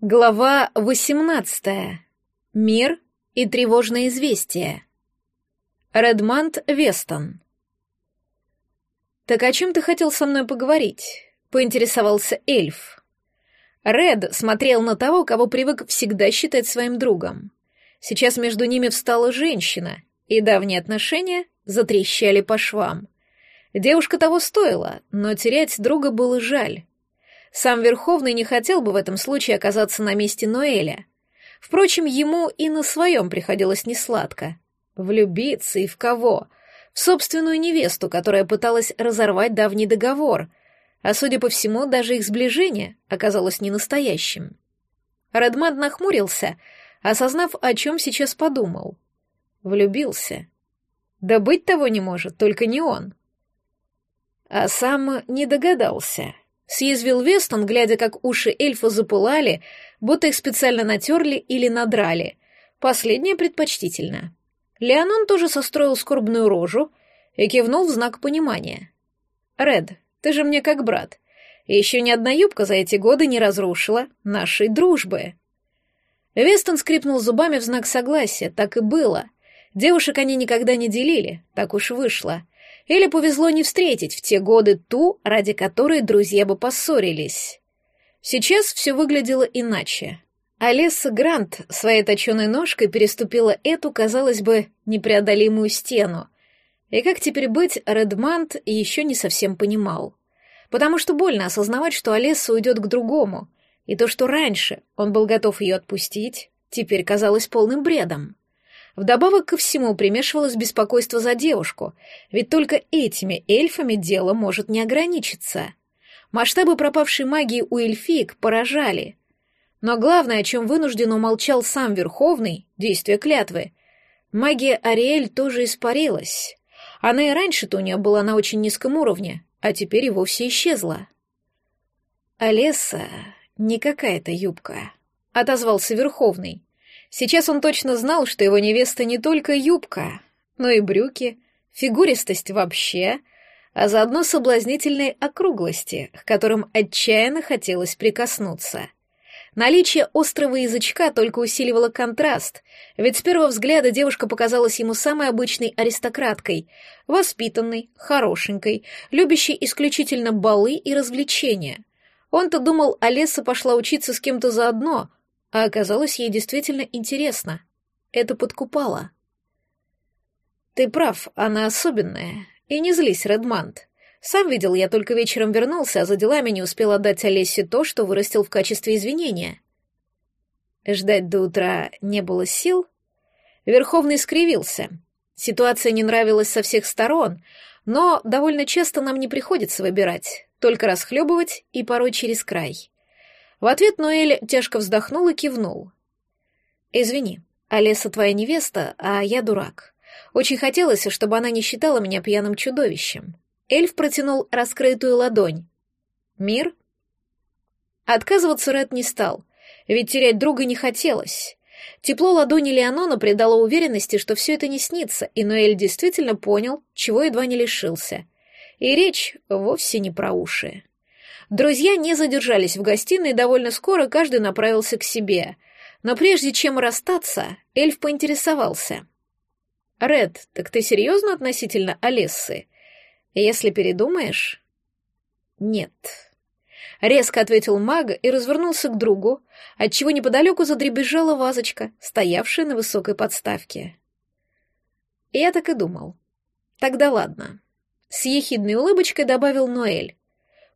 Глава 18. Мир и тревожное известие. Редмонд Вестон. «Так о чем ты хотел со мной поговорить?» — поинтересовался эльф. Ред смотрел на того, кого привык всегда считать своим другом. Сейчас между ними встала женщина, и давние отношения затрещали по швам. Девушка того стоила, но терять друга было жаль. Сам Верховный не хотел бы в этом случае оказаться на месте Ноэля. Впрочем, ему и на своем приходилось несладко. Влюбиться и в кого? В собственную невесту, которая пыталась разорвать давний договор, а, судя по всему, даже их сближение оказалось не настоящим. Редманд нахмурился, осознав, о чем сейчас подумал. Влюбился. Да быть того не может, только не он. А сам не догадался — Съязвил Вестон, глядя, как уши эльфа запылали, будто их специально натерли или надрали. Последнее предпочтительно. Леонон тоже состроил скорбную рожу и кивнул в знак понимания. «Ред, ты же мне как брат. Еще ни одна юбка за эти годы не разрушила нашей дружбы». Вестон скрипнул зубами в знак согласия, так и было. Девушек они никогда не делили, так уж вышло. Или повезло не встретить в те годы ту, ради которой друзья бы поссорились. Сейчас все выглядело иначе. Алиса Грант своей точеной ножкой переступила эту, казалось бы, непреодолимую стену. И как теперь быть, Редмант еще не совсем понимал. Потому что больно осознавать, что Алиса уйдет к другому, и то, что раньше он был готов ее отпустить, теперь казалось полным бредом. Вдобавок ко всему примешивалось беспокойство за девушку, ведь только этими эльфами дело может не ограничиться. Масштабы пропавшей магии у эльфиек поражали. Но главное, о чем вынужденно умолчал сам Верховный, действие клятвы, магия Ариэль тоже испарилась. Она и раньше-то у нее была на очень низком уровне, а теперь и вовсе исчезла. «Олеса не какая-то юбка», — отозвался Верховный. Сейчас он точно знал, что его невеста не только юбка, но и брюки, фигуристость вообще, а заодно соблазнительные округлости, к которым отчаянно хотелось прикоснуться. Наличие острого язычка только усиливало контраст, ведь с первого взгляда девушка показалась ему самой обычной аристократкой, воспитанной, хорошенькой, любящей исключительно балы и развлечения. Он-то думал, Олеса пошла учиться с кем-то заодно, а оказалось ей действительно интересно. Это подкупало. «Ты прав, она особенная. И не злись, Редмант. Сам видел, я только вечером вернулся, а за делами не успел отдать Олесе то, что вырастил в качестве извинения». Ждать до утра не было сил. Верховный скривился. Ситуация не нравилась со всех сторон, но довольно часто нам не приходится выбирать, только расхлебывать и порой через край. В ответ Ноэль тяжко вздохнул и кивнул. «Извини, Олеса твоя невеста, а я дурак. Очень хотелось, чтобы она не считала меня пьяным чудовищем». Эльф протянул раскрытую ладонь. «Мир?» Отказываться Ред не стал, ведь терять друга не хотелось. Тепло ладони Леонона придало уверенности, что все это не снится, и Ноэль действительно понял, чего едва не лишился. И речь вовсе не про уши. Друзья не задержались в гостиной, довольно скоро каждый направился к себе. Но прежде чем расстаться, эльф поинтересовался. «Ред, так ты серьезно относительно Олессы? Если передумаешь...» «Нет», — резко ответил маг и развернулся к другу, отчего неподалеку задребезжала вазочка, стоявшая на высокой подставке. Я так и думал. Тогда ладно. С ехидной улыбочкой добавил Ноэль.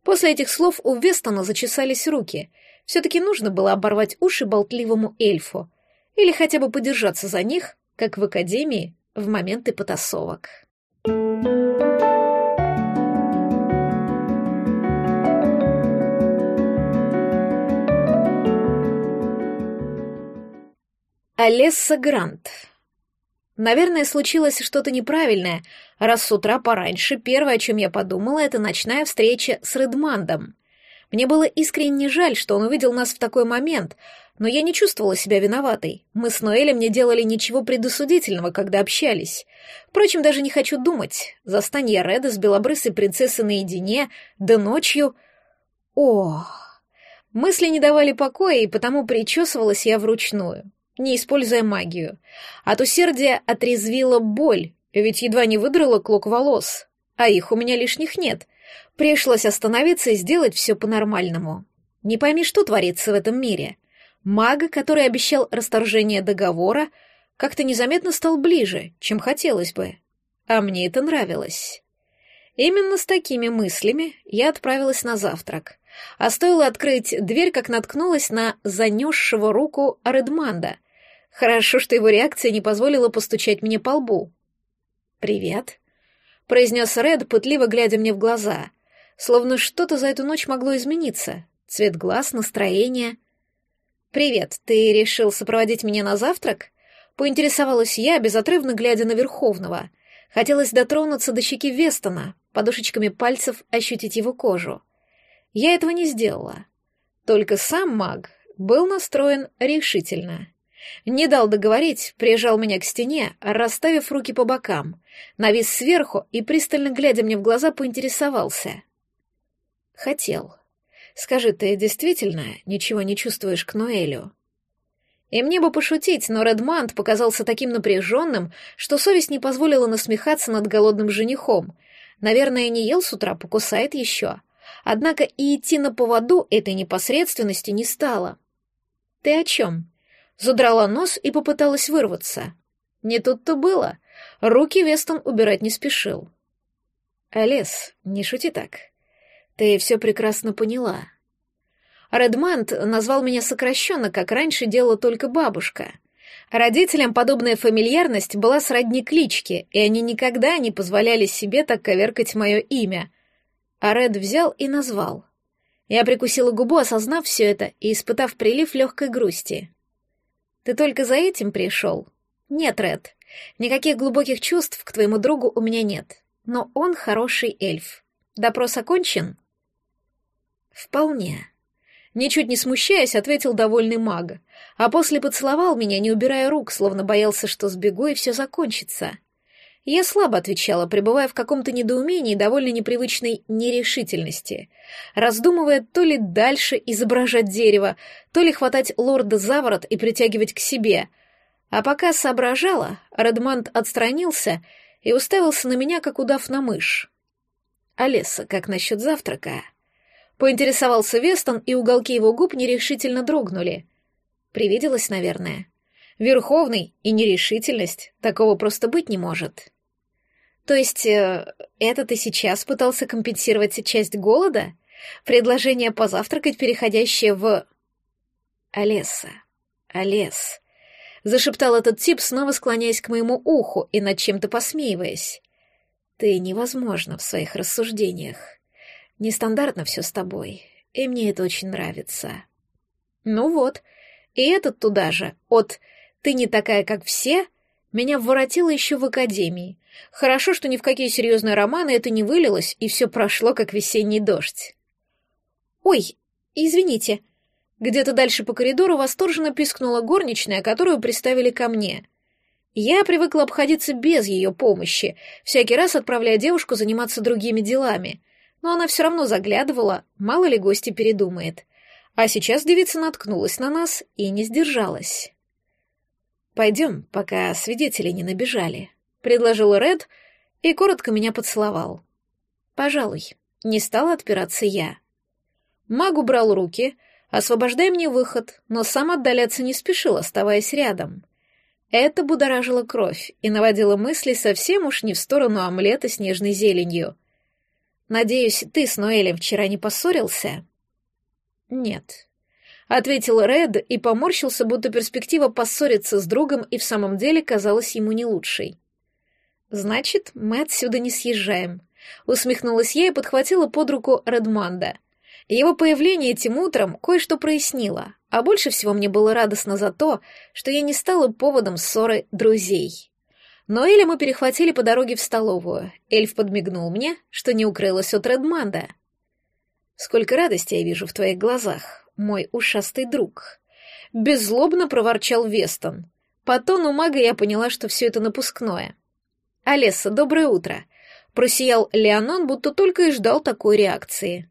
После этих слов у Вестона зачесались руки. Все-таки нужно было оборвать уши болтливому эльфу. Или хотя бы подержаться за них, как в академии в моменты потасовок. Алесса Грант Наверное, случилось что-то неправильное, раз с утра пораньше первое, о чем я подумала, это ночная встреча с Редмандом. Мне было искренне жаль, что он увидел нас в такой момент, но я не чувствовала себя виноватой. Мы с Ноэлем не делали ничего предосудительного, когда общались. Впрочем, даже не хочу думать. Застань я Реда с белобрысой принцессой наедине, да ночью... О, Мысли не давали покоя, и потому причесывалась я вручную, не используя магию. От усердия отрезвила боль, ведь едва не выдрала клок волос, а их у меня лишних нет. Пришлось остановиться и сделать все по-нормальному. Не пойми, что творится в этом мире. Маг, который обещал расторжение договора, как-то незаметно стал ближе, чем хотелось бы. А мне это нравилось. Именно с такими мыслями я отправилась на завтрак. А стоило открыть дверь, как наткнулась на занесшего руку Редманда. Хорошо, что его реакция не позволила постучать мне по лбу. «Привет», — произнес Ред, пытливо глядя мне в глаза, словно что-то за эту ночь могло измениться. Цвет глаз, настроение. «Привет, ты решил сопроводить меня на завтрак?» Поинтересовалась я, безотрывно глядя на Верховного. Хотелось дотронуться до щеки Вестона, подушечками пальцев ощутить его кожу. Я этого не сделала. Только сам маг был настроен решительно. Не дал договорить, прижал меня к стене, расставив руки по бокам, навис сверху и, пристально глядя мне в глаза, поинтересовался. «Хотел. Скажи, ты действительно ничего не чувствуешь к Ноэлю?» И мне бы пошутить, но Редмант показался таким напряженным, что совесть не позволила насмехаться над голодным женихом. Наверное, не ел с утра, покусает еще. Однако и идти на поводу этой непосредственности не стало. «Ты о чем?» Задрала нос и попыталась вырваться. Не тут-то было. Руки Вестон убирать не спешил. «Алес, не шути так. Ты все прекрасно поняла. Редмант назвал меня сокращенно, как раньше делала только бабушка. Родителям подобная фамильярность была сродни кличке, и они никогда не позволяли себе так коверкать мое имя. А Ред взял и назвал. Я прикусила губу, осознав все это и испытав прилив легкой грусти. «Ты только за этим пришел?» «Нет, Ред, никаких глубоких чувств к твоему другу у меня нет, но он хороший эльф. Допрос окончен?» «Вполне», Ничуть не смущаясь, ответил довольный маг, а после поцеловал меня, не убирая рук, словно боялся, что сбегу и все закончится. Я слабо отвечала, пребывая в каком-то недоумении и довольно непривычной нерешительности, раздумывая то ли дальше изображать дерево, то ли хватать лорда за ворот и притягивать к себе. А пока соображала, Редмонд отстранился и уставился на меня, как удав на мышь. «Алиса, как насчет завтрака?» Поинтересовался Вестон, и уголки его губ нерешительно дрогнули. Привиделось, наверное. Верховный и нерешительность, такого просто быть не может. То есть, э, это ты сейчас пытался компенсировать часть голода? Предложение позавтракать, переходящее в... Олеса, Олес, зашептал этот тип, снова склоняясь к моему уху и над чем-то посмеиваясь. Ты невозможно в своих рассуждениях. Нестандартно все с тобой, и мне это очень нравится. Ну вот, и этот туда же, от «ты не такая, как все», меня вворотило еще в академии. Хорошо, что ни в какие серьезные романы это не вылилось, и все прошло, как весенний дождь. «Ой, извините», где-то дальше по коридору восторженно пискнула горничная, которую приставили ко мне. Я привыкла обходиться без ее помощи, всякий раз отправляя девушку заниматься другими делами но она все равно заглядывала, мало ли гости передумает. А сейчас девица наткнулась на нас и не сдержалась. «Пойдем, пока свидетели не набежали», — предложил Ред и коротко меня поцеловал. «Пожалуй, не стала отпираться я». Маг убрал руки, освобождая мне выход, но сам отдаляться не спешил, оставаясь рядом. Это будоражило кровь и наводило мысли совсем уж не в сторону омлета с нежной зеленью — Надеюсь, ты с Ноэлем вчера не поссорился?» «Нет», — ответил Ред и поморщился, будто перспектива поссориться с другом и в самом деле казалась ему не лучшей. «Значит, мы отсюда не съезжаем», — усмехнулась я и подхватила под руку Редманда. Его появление этим утром кое-что прояснило, а больше всего мне было радостно за то, что я не стала поводом ссоры друзей. Но Эля мы перехватили по дороге в столовую. Эльф подмигнул мне, что не укрылось от Редманда. «Сколько радости я вижу в твоих глазах, мой ушастый друг!» Беззлобно проворчал Вестон. По тону мага я поняла, что все это напускное. «Алесса, доброе утро!» Просиял Леонон, будто только и ждал такой реакции.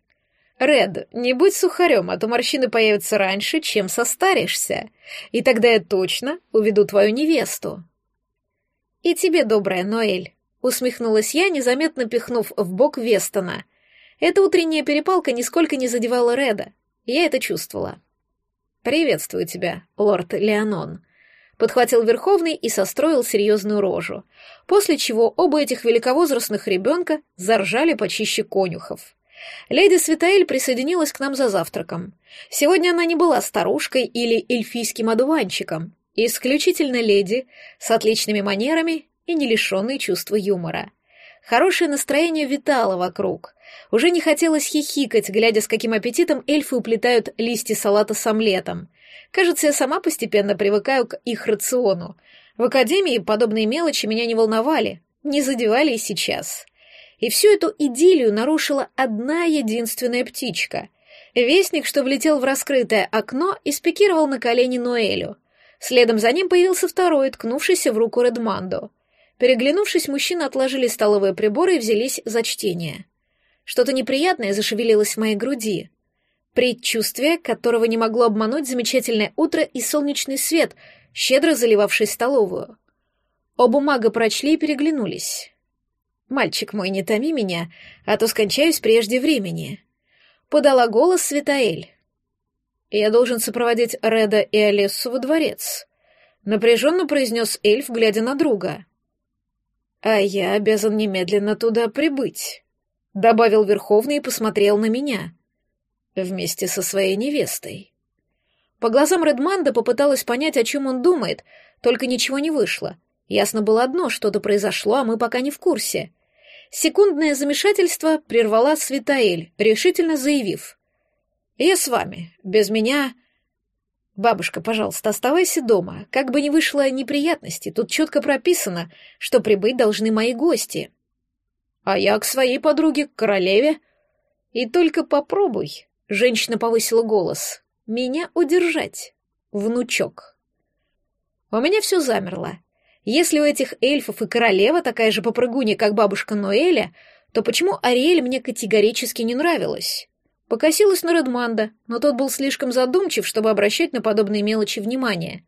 Ред, не будь сухарем, а то морщины появятся раньше, чем состаришься. И тогда я точно уведу твою невесту. И тебе, добрая Ноэль, усмехнулась я, незаметно пихнув в бок Вестона. Эта утренняя перепалка нисколько не задевала Реда. Я это чувствовала. «Приветствую тебя, лорд Леонон», — подхватил Верховный и состроил серьезную рожу, после чего оба этих великовозрастных ребенка заржали почище конюхов. Леди Светаэль присоединилась к нам за завтраком. Сегодня она не была старушкой или эльфийским одуванчиком, исключительно леди, с отличными манерами и не лишенной чувства юмора. Хорошее настроение витало вокруг. Уже не хотелось хихикать, глядя, с каким аппетитом эльфы уплетают листья салата с омлетом. Кажется, я сама постепенно привыкаю к их рациону. В академии подобные мелочи меня не волновали, не задевали и сейчас. И всю эту идиллию нарушила одна единственная птичка. Вестник, что влетел в раскрытое окно и спикировал на колени Ноэлю. Следом за ним появился второй, ткнувшийся в руку Редмандо. Переглянувшись, мужчины отложили столовые приборы и взялись за чтение. Что-то неприятное зашевелилось в моей груди. Предчувствие, которого не могло обмануть замечательное утро и солнечный свет, щедро заливавший столовую. Оба мага прочли и переглянулись. «Мальчик мой, не томи меня, а то скончаюсь прежде времени», — подала голос Светаэль. «Я должен сопроводить Реда и Олессу во дворец», — напряженно произнес эльф, глядя на друга. «А я обязан немедленно туда прибыть», — добавил Верховный и посмотрел на меня. «Вместе со своей невестой». По глазам Редманда попыталась понять, о чем он думает, только ничего не вышло. Ясно было одно, что-то произошло, а мы пока не в курсе. Секундное замешательство прервала Светаэль, решительно заявив. «Я с вами. Без меня...» «Бабушка, пожалуйста, оставайся дома. Как бы ни вышло неприятности, тут четко прописано, что прибыть должны мои гости. А я к своей подруге, к королеве. И только попробуй, — женщина повысила голос, — меня удержать, внучок». У меня все замерло. Если у этих эльфов и королева такая же попрыгунья, как бабушка Ноэля, то почему Ариэль мне категорически не нравилась? Покосилась на Редманда, но тот был слишком задумчив, чтобы обращать на подобные мелочи внимание.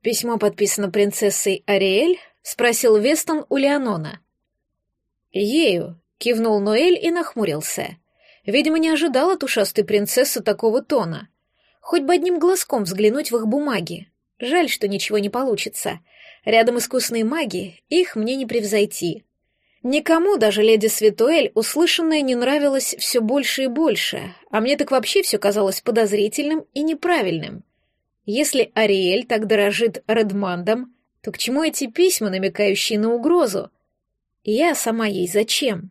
«Письмо подписано принцессой Ариэль?» — спросил Вестон у Леонона. «Ею», — кивнул Ноэль и нахмурился. Видимо, не ожидал от ушастой принцессы такого тона. Хоть бы одним глазком взглянуть в их бумаги. Жаль, что ничего не получится. Рядом искусные маги, их мне не превзойти. Никому, даже леди Светуэль, услышанное не нравилось все больше и больше, а мне так вообще все казалось подозрительным и неправильным. Если Ариэль так дорожит Редмандом, то к чему эти письма, намекающие на угрозу? Я сама ей зачем?